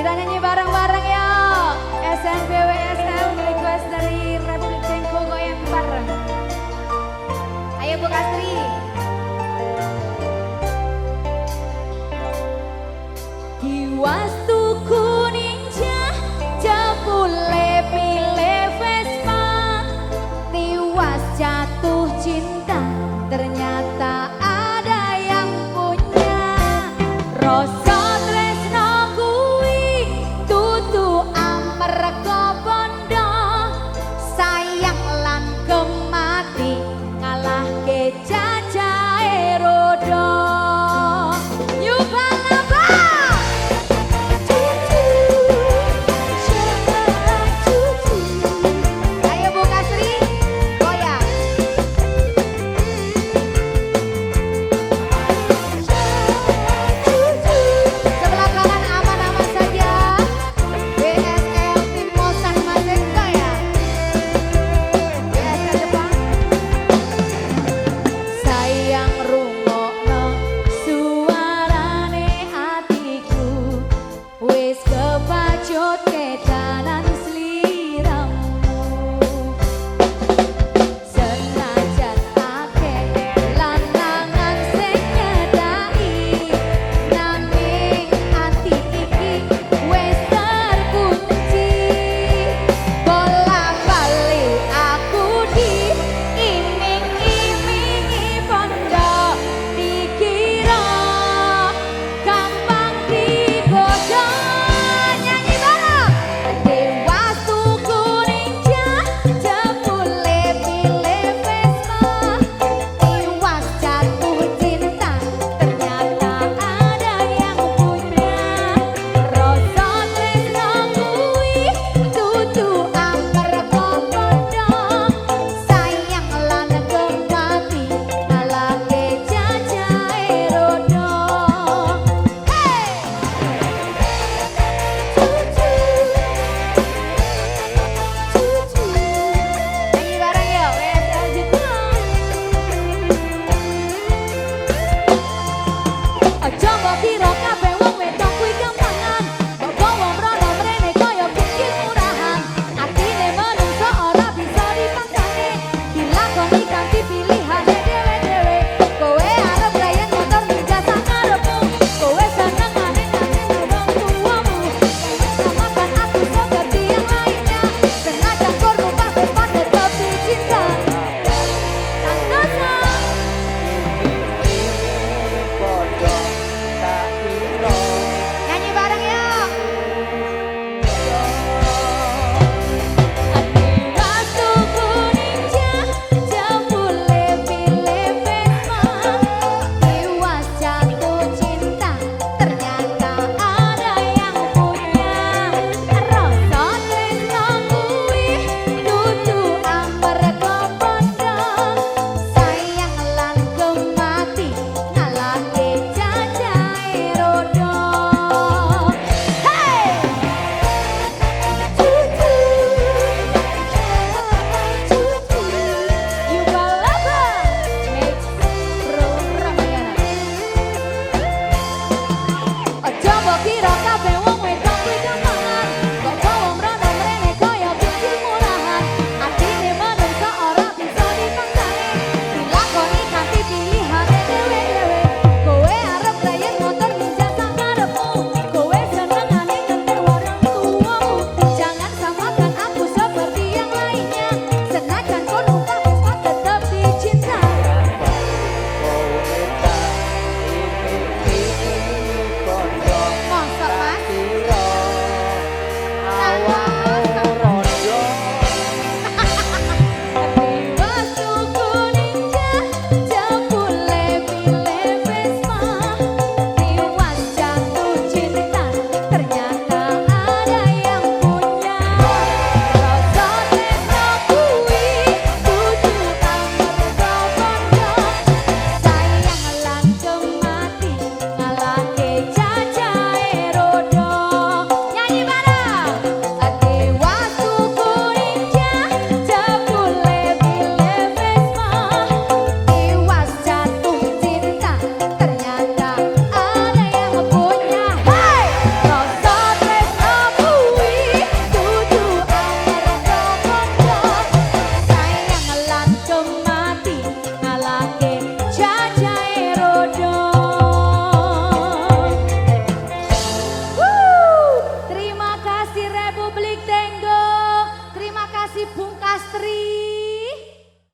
Kita nyanyi bareng-bareng ya. SNBWSL request dari Republik Cengko goyang bareng. Ayo Bu Kastri.